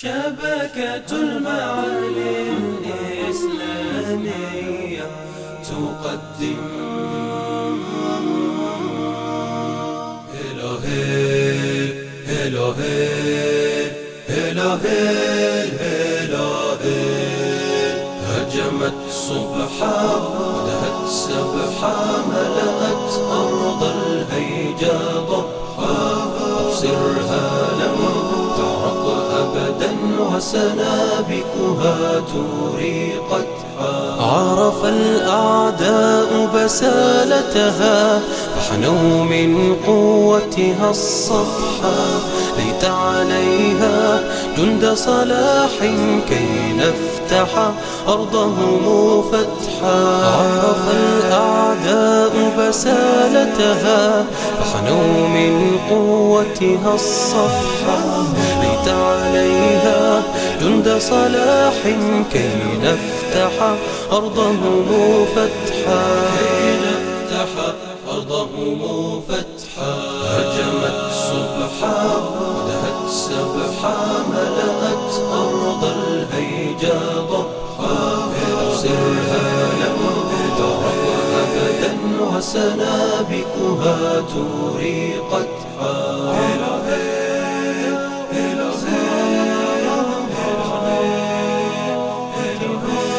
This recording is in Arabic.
شبكة المعالم الإسلامية تقدم. هجمت صبحا ودهت سبحا ملأت وسنابكها تريقتها عرف الأعداء بسالتها فحنوا من قوتها الصفحة. ليت عليها جند صلاح كي نفتح أرضهم فتحا. عرف الأعداء بسالتها فحنوا من قوتها الصفحة. ليت عليها جند صلاح كي نفتح أرضهم فتحا. كي نفتح أرضهم فتحا. هجمت صبحا ودهت سبحا ملأت أرض الهيجا ضبحا. أبصرها لم تعرف أبدا وسنابكها تريقتها you.